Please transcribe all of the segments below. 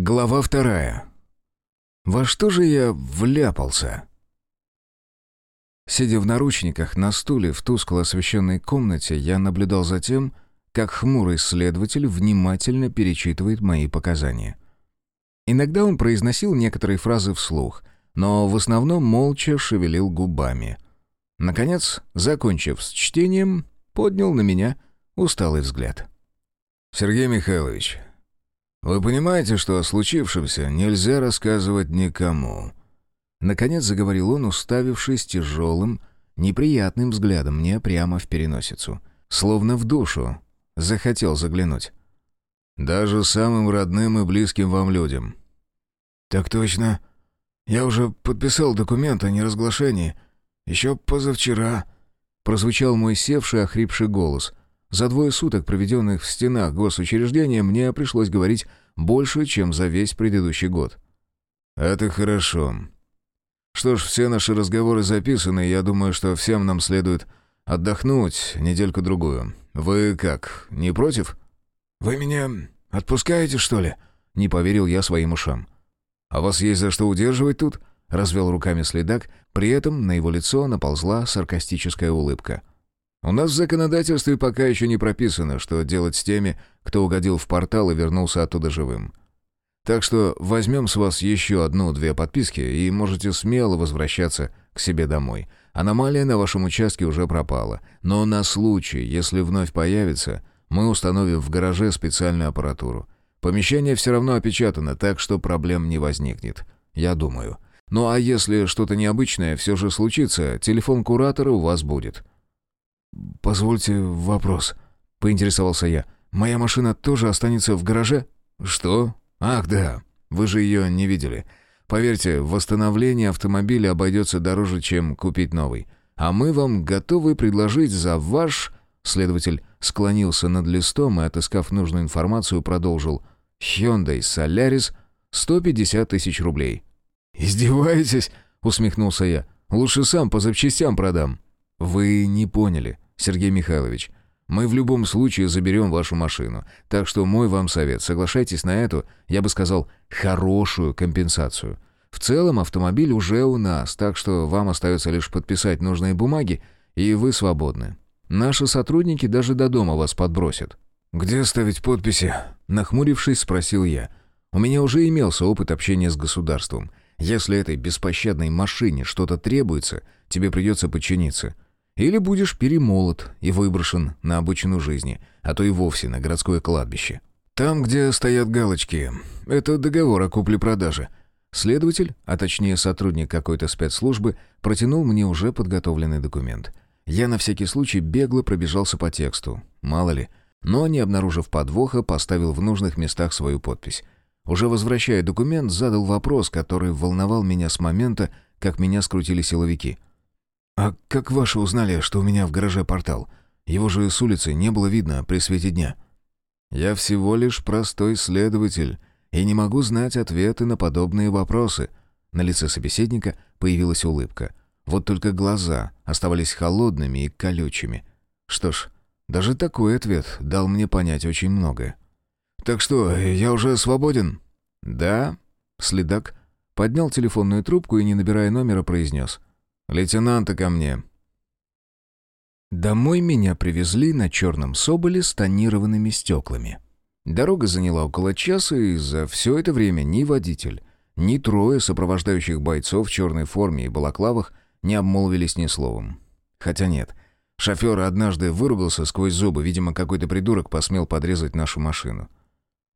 Глава вторая. Во что же я вляпался? Сидя в наручниках на стуле в тускло освещенной комнате, я наблюдал за тем, как хмурый следователь внимательно перечитывает мои показания. Иногда он произносил некоторые фразы вслух, но в основном молча шевелил губами. Наконец, закончив с чтением, поднял на меня усталый взгляд. «Сергей Михайлович, вы понимаете, что о случившемся нельзя рассказывать никому?» Наконец заговорил он, уставившись тяжелым, неприятным взглядом мне прямо в переносицу. Словно в душу. Захотел заглянуть. «Даже самым родным и близким вам людям». «Так точно. Я уже подписал документ о неразглашении. Еще позавчера». Прозвучал мой севший, охрипший голос. За двое суток, проведенных в стенах госучреждения, мне пришлось говорить больше, чем за весь предыдущий год. «Это хорошо. Что ж, все наши разговоры записаны, я думаю, что всем нам следует отдохнуть недельку-другую. Вы как, не против?» «Вы меня отпускаете, что ли?» Не поверил я своим ушам. «А вас есть за что удерживать тут?» Развел руками следак, при этом на его лицо наползла саркастическая улыбка. У нас в законодательстве пока еще не прописано, что делать с теми, кто угодил в портал и вернулся оттуда живым. Так что возьмем с вас еще одну-две подписки и можете смело возвращаться к себе домой. Аномалия на вашем участке уже пропала, но на случай, если вновь появится, мы установим в гараже специальную аппаратуру. Помещение все равно опечатано, так что проблем не возникнет. Я думаю. Ну а если что-то необычное все же случится, телефон куратора у вас будет. «Позвольте вопрос», — поинтересовался я. «Моя машина тоже останется в гараже?» «Что? Ах, да. Вы же ее не видели. Поверьте, восстановление автомобиля обойдется дороже, чем купить новый. А мы вам готовы предложить за ваш...» Следователь склонился над листом и, отыскав нужную информацию, продолжил. «Hyundai Solaris 150 тысяч рублей». «Издеваетесь?» — усмехнулся я. «Лучше сам по запчастям продам». «Вы не поняли, Сергей Михайлович. Мы в любом случае заберем вашу машину. Так что мой вам совет, соглашайтесь на эту, я бы сказал, хорошую компенсацию. В целом автомобиль уже у нас, так что вам остается лишь подписать нужные бумаги, и вы свободны. Наши сотрудники даже до дома вас подбросят». «Где ставить подписи?» Нахмурившись, спросил я. У меня уже имелся опыт общения с государством. Если этой беспощадной машине что-то требуется, тебе придется подчиниться. Или будешь перемолот и выброшен на обочину жизни, а то и вовсе на городское кладбище. Там, где стоят галочки, это договор о купле-продаже. Следователь, а точнее сотрудник какой-то спецслужбы, протянул мне уже подготовленный документ. Я на всякий случай бегло пробежался по тексту, мало ли, но, не обнаружив подвоха, поставил в нужных местах свою подпись. Уже возвращая документ, задал вопрос, который волновал меня с момента, как меня скрутили силовики — «А как ваши узнали, что у меня в гараже портал? Его же с улицы не было видно при свете дня». «Я всего лишь простой следователь и не могу знать ответы на подобные вопросы». На лице собеседника появилась улыбка. Вот только глаза оставались холодными и колючими. Что ж, даже такой ответ дал мне понять очень многое. «Так что, я уже свободен?» «Да». Следак поднял телефонную трубку и, не набирая номера, произнес. «Лейтенанта ко мне». Домой меня привезли на черном соболе с тонированными стеклами. Дорога заняла около часа, и за все это время ни водитель, ни трое сопровождающих бойцов в черной форме и балаклавах не обмолвились ни словом. Хотя нет, шофер однажды выругался сквозь зубы, видимо, какой-то придурок посмел подрезать нашу машину.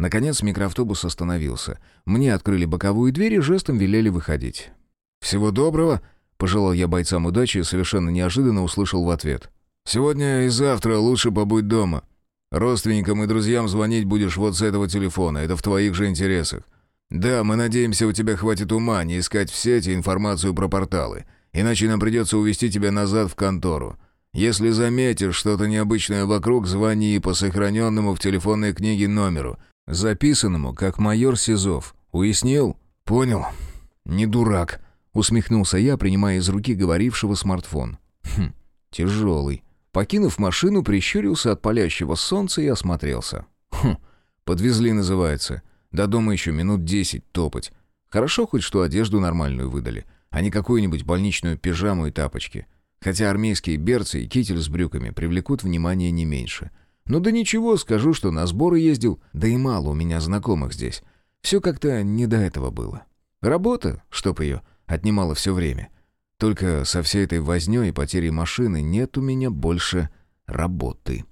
Наконец микроавтобус остановился. Мне открыли боковую дверь и жестом велели выходить. «Всего доброго!» Пожелал я бойцам удачи и совершенно неожиданно услышал в ответ. «Сегодня и завтра лучше побудь дома. Родственникам и друзьям звонить будешь вот с этого телефона, это в твоих же интересах. Да, мы надеемся, у тебя хватит ума не искать в сети информацию про порталы, иначе нам придется увезти тебя назад в контору. Если заметишь что-то необычное вокруг, звони по сохраненному в телефонной книге номеру, записанному как майор Сизов. Уяснил?» «Понял. Не дурак». Усмехнулся я, принимая из руки говорившего смартфон. Хм, тяжелый. Покинув машину, прищурился от палящего солнца и осмотрелся. Хм, подвезли, называется. До дома еще минут десять топать. Хорошо хоть, что одежду нормальную выдали, а не какую-нибудь больничную пижаму и тапочки. Хотя армейские берцы и китель с брюками привлекут внимание не меньше. Ну да ничего, скажу, что на сборы ездил, да и мало у меня знакомых здесь. Все как-то не до этого было. Работа, чтоб ее, отнимала все время. Только со всей этой вознёй и потерей машины нет у меня больше работы.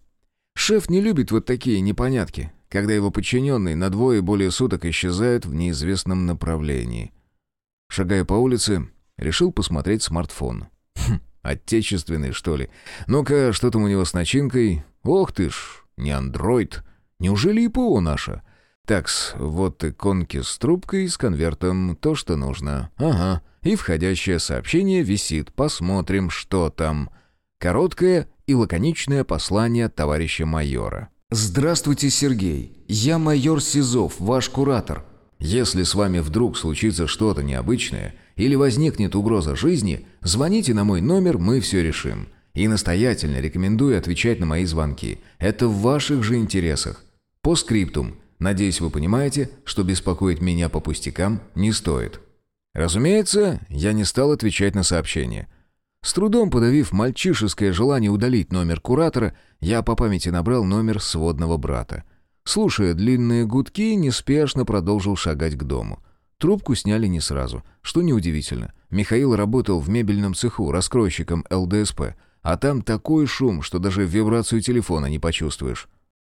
Шеф не любит вот такие непонятки, когда его подчиненные на двое более суток исчезают в неизвестном направлении. Шагая по улице, решил посмотреть смартфон. Хм, отечественный, что ли? Ну-ка, что там у него с начинкой? Ох ты ж, не андроид. Неужели ИПО наша? Такс, вот иконки с трубкой, с конвертом, то, что нужно. Ага, и входящее сообщение висит. Посмотрим, что там. Короткое и лаконичное послание товарища майора. «Здравствуйте, Сергей. Я майор Сизов, ваш куратор. Если с вами вдруг случится что-то необычное или возникнет угроза жизни, звоните на мой номер, мы все решим. И настоятельно рекомендую отвечать на мои звонки. Это в ваших же интересах. По скриптум. Надеюсь, вы понимаете, что беспокоить меня по пустякам не стоит». Разумеется, я не стал отвечать на сообщение – с трудом подавив мальчишеское желание удалить номер куратора, я по памяти набрал номер сводного брата. Слушая длинные гудки, неспешно продолжил шагать к дому. Трубку сняли не сразу, что неудивительно. Михаил работал в мебельном цеху раскройщиком ЛДСП, а там такой шум, что даже вибрацию телефона не почувствуешь.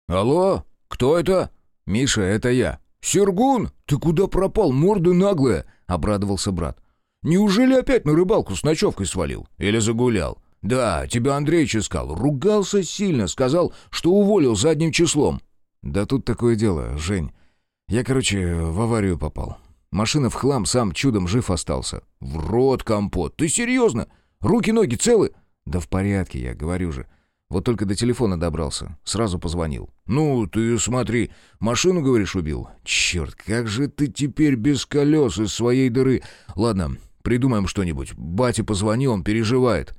«Алло? Кто это?» «Миша, это я». «Сергун, ты куда пропал, морда наглая?» — обрадовался брат. Неужели опять на рыбалку с ночевкой свалил? Или загулял? Да, тебя Андреич искал. Ругался сильно, сказал, что уволил задним числом. Да тут такое дело, Жень. Я, короче, в аварию попал. Машина в хлам, сам чудом жив остался. В рот компот. Ты серьезно? Руки-ноги целы? Да в порядке, я говорю же. Вот только до телефона добрался. Сразу позвонил. «Ну, ты смотри, машину, говоришь, убил? Черт, как же ты теперь без колес из своей дыры? Ладно, Придумаем что-нибудь. Бате позвони, он переживает».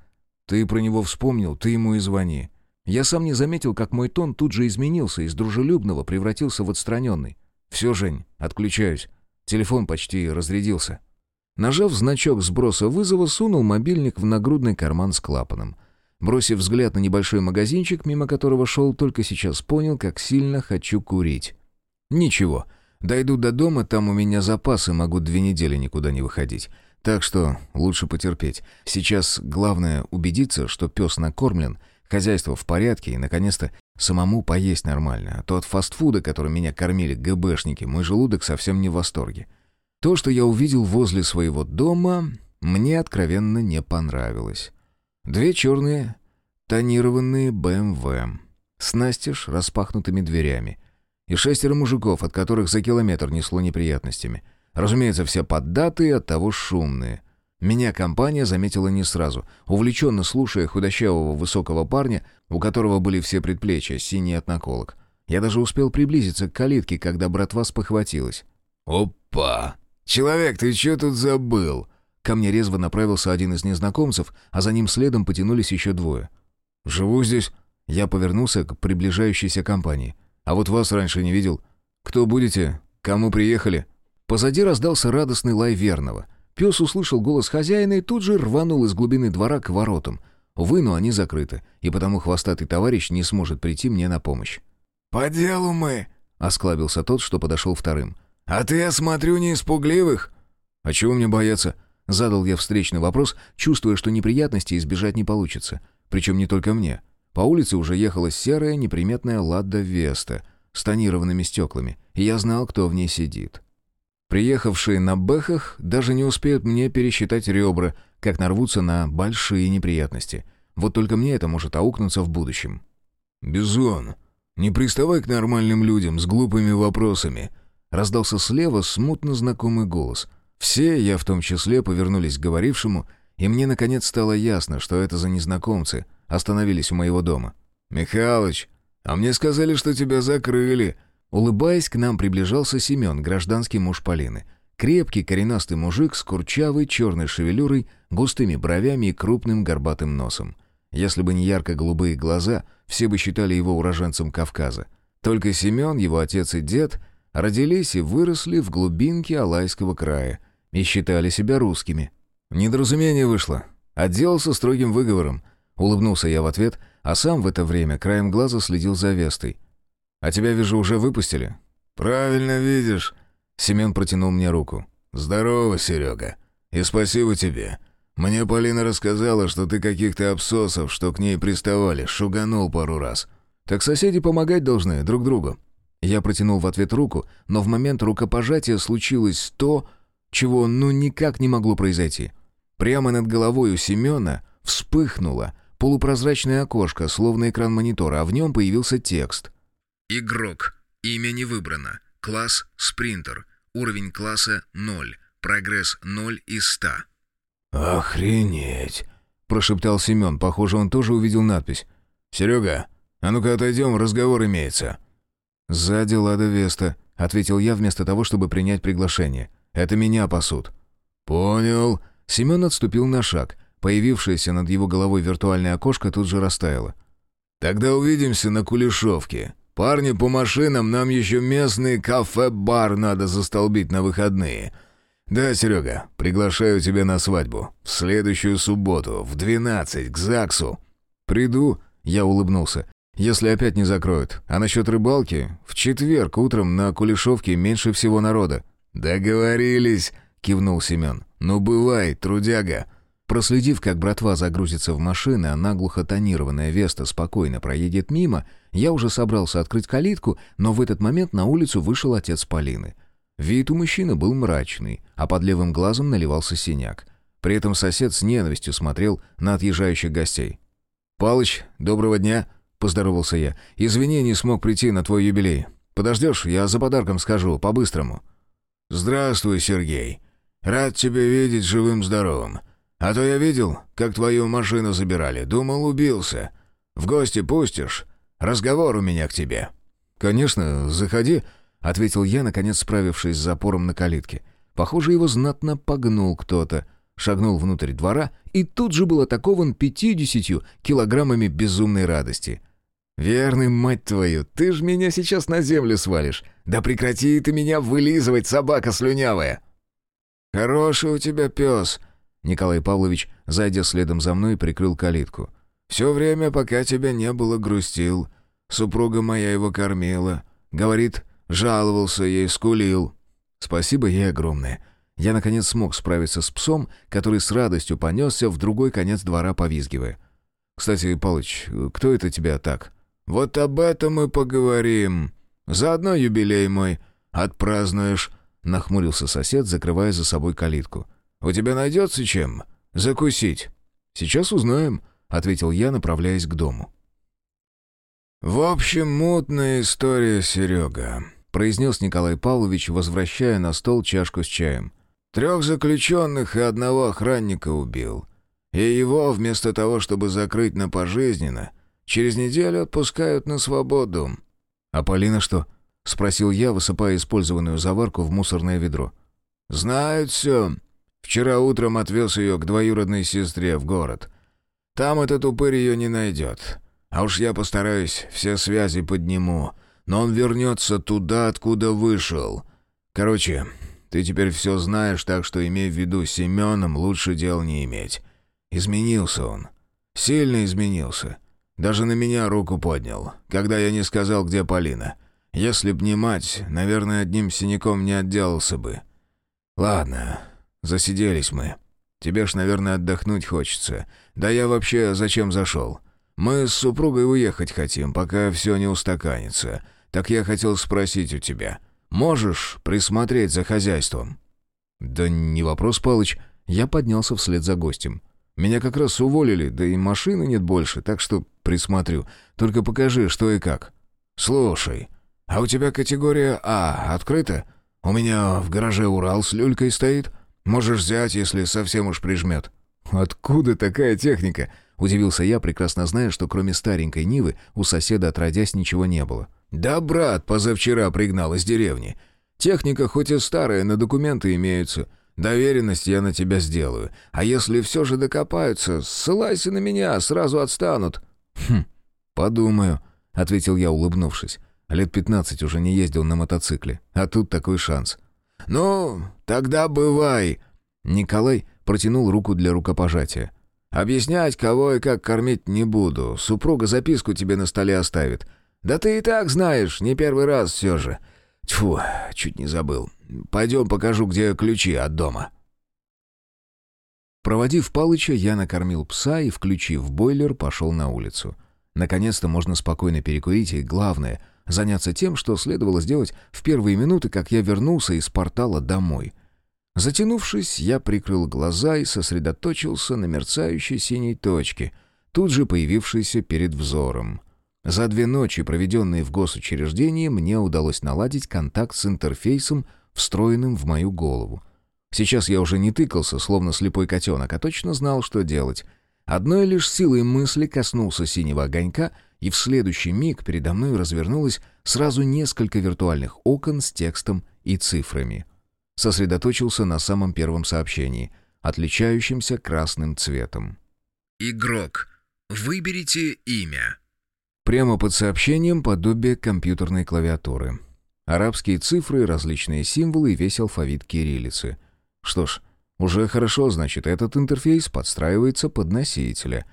«Ты про него вспомнил, ты ему и звони». Я сам не заметил, как мой тон тут же изменился, из дружелюбного превратился в отстраненный. «Все, Жень, отключаюсь. Телефон почти разрядился». Нажав значок сброса вызова, сунул мобильник в нагрудный карман с клапаном. Бросив взгляд на небольшой магазинчик, мимо которого шел, только сейчас понял, как сильно хочу курить. «Ничего, дойду до дома, там у меня запасы, могу две недели никуда не выходить. Так что лучше потерпеть. Сейчас главное убедиться, что пес накормлен, хозяйство в порядке и, наконец-то, самому поесть нормально. А то от фастфуда, которым меня кормили ГБшники, мой желудок совсем не в восторге. То, что я увидел возле своего дома, мне откровенно не понравилось. Две черные тонированные БМВ с настежь распахнутыми дверями и шестеро мужиков, от которых за километр несло неприятностями — Разумеется, все поддатые, оттого шумные. Меня компания заметила не сразу, увлеченно слушая худощавого высокого парня, у которого были все предплечья, синий от наколок. Я даже успел приблизиться к калитке, когда братва спохватилась. «Опа! Человек, ты что тут забыл?» Ко мне резво направился один из незнакомцев, а за ним следом потянулись еще двое. «Живу здесь». Я повернулся к приближающейся компании. «А вот вас раньше не видел. Кто будете? Кому приехали?» Позади раздался радостный лай верного. Пес услышал голос хозяина и тут же рванул из глубины двора к воротам. Увы, но они закрыты, и потому хвостатый товарищ не сможет прийти мне на помощь. «По делу мы!» — осклабился тот, что подошел вторым. «А ты, я смотрю, не испугливых?» «А чего мне бояться?» — задал я встречный вопрос, чувствуя, что неприятностей избежать не получится. Причем не только мне. По улице уже ехала серая неприметная «Ладда Веста» с тонированными стеклами, и я знал, кто в ней сидит. Приехавшие на бэхах даже не успеют мне пересчитать ребра, как нарвутся на большие неприятности. Вот только мне это может аукнуться в будущем. «Бизон, не приставай к нормальным людям с глупыми вопросами», — раздался слева смутно знакомый голос. Все, я в том числе, повернулись к говорившему, и мне наконец стало ясно, что это за незнакомцы остановились у моего дома. «Михалыч, а мне сказали, что тебя закрыли», Улыбаясь, к нам приближался Семен, гражданский муж Полины. Крепкий, коренастый мужик с курчавой черной шевелюрой, густыми бровями и крупным горбатым носом. Если бы не ярко-голубые глаза, все бы считали его уроженцем Кавказа. Только Семен, его отец и дед родились и выросли в глубинке Алайского края и считали себя русскими. Недоразумение вышло. Отделался строгим выговором. Улыбнулся я в ответ, а сам в это время краем глаза следил за Вестой. «А тебя, вижу, уже выпустили?» «Правильно видишь». Семен протянул мне руку. «Здорово, Серега. И спасибо тебе. Мне Полина рассказала, что ты каких-то обсосов, что к ней приставали, шуганул пару раз. Так соседи помогать должны друг другу. Я протянул в ответ руку, но в момент рукопожатия случилось то, чего ну никак не могло произойти. Прямо над головой у Семена вспыхнуло полупрозрачное окошко, словно экран монитора, а в нем появился текст. «Игрок. Имя не выбрано. Класс – спринтер. Уровень класса – 0. Прогресс 0 из 100». «Охренеть!» — прошептал Семен. Похоже, он тоже увидел надпись. «Серега, а ну-ка отойдем, разговор имеется». «Сзади Лада Веста», — ответил я вместо того, чтобы принять приглашение. «Это меня пасут». «Понял». Семен отступил на шаг. Появившееся над его головой виртуальное окошко тут же растаяло. «Тогда увидимся на Кулешовке. Парни по машинам, нам еще местный кафе-бар надо застолбить на выходные. «Да, Серега, приглашаю тебя на свадьбу. В следующую субботу, в двенадцать к ЗАГСу». «Приду», — я улыбнулся. «Если опять не закроют. А насчет рыбалки? В четверг утром на Кулешовке меньше всего народа». «Договорились», — кивнул Семен. «Ну, бывай, трудяга». Проследив, как братва загрузится в машины, а наглухо тонированная Веста спокойно проедет мимо, я уже собрался открыть калитку, но в этот момент на улицу вышел отец Полины. Вид у мужчины был мрачный, а под левым глазом наливался синяк. При этом сосед с ненавистью смотрел на отъезжающих гостей. «Палыч, доброго дня!» — поздоровался я. «Извини, не смог прийти на твой юбилей. Подождешь, я за подарком скажу, по-быстрому». «Здравствуй, Сергей. Рад тебя видеть живым-здоровым. А то я видел, как твою машину забирали. Думал, убился. В гости пустишь? Разговор у меня к тебе». «Конечно, заходи», — ответил я, наконец справившись с запором на калитке. Похоже, его знатно погнул кто-то. Шагнул внутрь двора и тут же был атакован пятидесятью килограммами безумной радости. «Верный, мать твою, ты ж меня сейчас на землю свалишь. Да прекрати ты меня вылизывать, собака слюнявая!» «Хороший у тебя пес», — Николай Павлович, зайдя следом за мной, прикрыл калитку. «Все время, пока тебя не было, грустил. Супруга моя его кормила. Говорит, Жаловался ей, скулил. Спасибо ей огромное. Я, наконец, смог справиться с псом, который с радостью понесся в другой конец двора, повизгивая. «Кстати, Палыч, кто это тебя так?» «Вот об этом мы поговорим. Заодно юбилей мой отпразднуешь», — нахмурился сосед, закрывая за собой калитку. «У тебя найдется чем закусить?» «Сейчас узнаем», — ответил я, направляясь к дому. «В общем, мутная история, Серега произнес Николай Павлович, возвращая на стол чашку с чаем. «Трех заключенных и одного охранника убил. И его, вместо того, чтобы закрыть на пожизненно, через неделю отпускают на свободу». «А Полина что?» — спросил я, высыпая использованную заварку в мусорное ведро. «Знают все. Вчера утром отвез ее к двоюродной сестре в город. Там этот упырь ее не найдет. А уж я постараюсь, все связи подниму» но он вернется туда, откуда вышел. Короче, ты теперь все знаешь, так что имей в виду, Семеном лучше дел не иметь. Изменился он. Сильно изменился. Даже на меня руку поднял, когда я не сказал, где Полина. Если б не мать, наверное, одним синяком не отделался бы. Ладно, засиделись мы. Тебе ж, наверное, отдохнуть хочется. Да я вообще зачем зашел? Мы с супругой уехать хотим, пока все не устаканится. Так я хотел спросить у тебя, можешь присмотреть за хозяйством?» «Да не вопрос, Палыч. Я поднялся вслед за гостем. Меня как раз уволили, да и машины нет больше, так что присмотрю. Только покажи, что и как». «Слушай, а у тебя категория А открыта? У меня в гараже Урал с люлькой стоит. Можешь взять, если совсем уж прижмет». «Откуда такая техника?» — удивился я, прекрасно зная, что кроме старенькой Нивы у соседа отродясь ничего не было. «Да брат позавчера пригнал из деревни. Техника хоть и старая, но документы имеются. Доверенность я на тебя сделаю. А если все же докопаются, ссылайся на меня, сразу отстанут». «Хм, подумаю», — ответил я, улыбнувшись. Лет 15 уже не ездил на мотоцикле, а тут такой шанс. «Ну, тогда бывай!» Николай протянул руку для рукопожатия. «Объяснять, кого и как кормить не буду. Супруга записку тебе на столе оставит. Да ты и так знаешь, не первый раз все же. Тьфу, чуть не забыл. Пойдем покажу, где ключи от дома». Проводив Палыча, я накормил пса и, включив бойлер, пошел на улицу. Наконец-то можно спокойно перекурить и, главное, заняться тем, что следовало сделать в первые минуты, как я вернулся из портала домой. Затянувшись, я прикрыл глаза и сосредоточился на мерцающей синей точке, тут же появившейся перед взором. За две ночи, проведенные в госучреждении, мне удалось наладить контакт с интерфейсом, встроенным в мою голову. Сейчас я уже не тыкался, словно слепой котенок, а точно знал, что делать. Одной лишь силой мысли коснулся синего огонька, и в следующий миг передо мной развернулось сразу несколько виртуальных окон с текстом и цифрами. Сосредоточился на самом первом сообщении, отличающемся красным цветом. «Игрок, выберите имя». Прямо под сообщением подобие компьютерной клавиатуры. Арабские цифры, различные символы и весь алфавит кириллицы. Что ж, уже хорошо, значит, этот интерфейс подстраивается под носителя.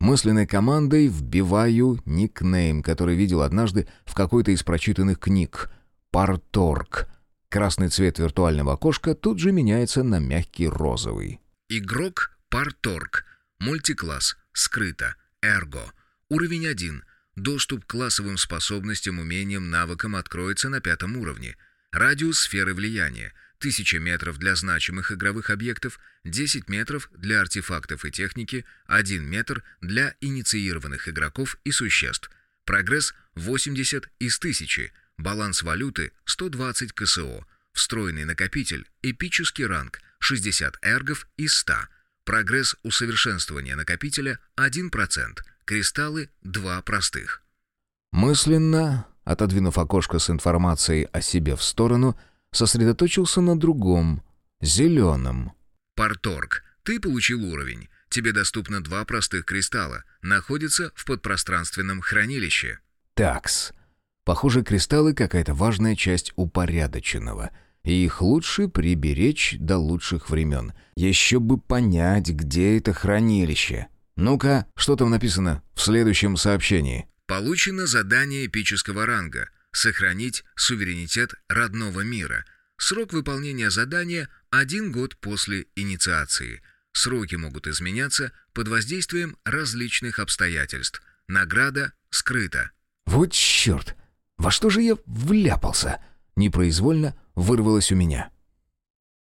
Мысленной командой вбиваю никнейм, который видел однажды в какой-то из прочитанных книг. Парторг. Красный цвет виртуального окошка тут же меняется на мягкий розовый. Игрок Парторг. Мультикласс. Скрыто. Эрго. Уровень 1. Доступ к классовым способностям, умениям, навыкам откроется на пятом уровне. Радиус сферы влияния. 1000 метров для значимых игровых объектов, 10 метров для артефактов и техники, 1 метр для инициированных игроков и существ. Прогресс 80 из 1000. Баланс валюты 120 КСО. Встроенный накопитель, эпический ранг 60 эргов из 100. Прогресс усовершенствования накопителя 1%. Кристаллы 2 простых. Мысленно, отодвинув окошко с информацией о себе в сторону, сосредоточился на другом, зеленом. Парторг. Ты получил уровень. Тебе доступно два простых кристалла. Находится в подпространственном хранилище. Такс. Похоже, кристаллы какая-то важная часть упорядоченного. И их лучше приберечь до лучших времен. Еще бы понять, где это хранилище. Ну-ка, что там написано в следующем сообщении? Получено задание эпического ранга. Сохранить суверенитет родного мира. Срок выполнения задания – один год после инициации. Сроки могут изменяться под воздействием различных обстоятельств. Награда скрыта. Вот черт! Во что же я вляпался? Непроизвольно вырвалось у меня.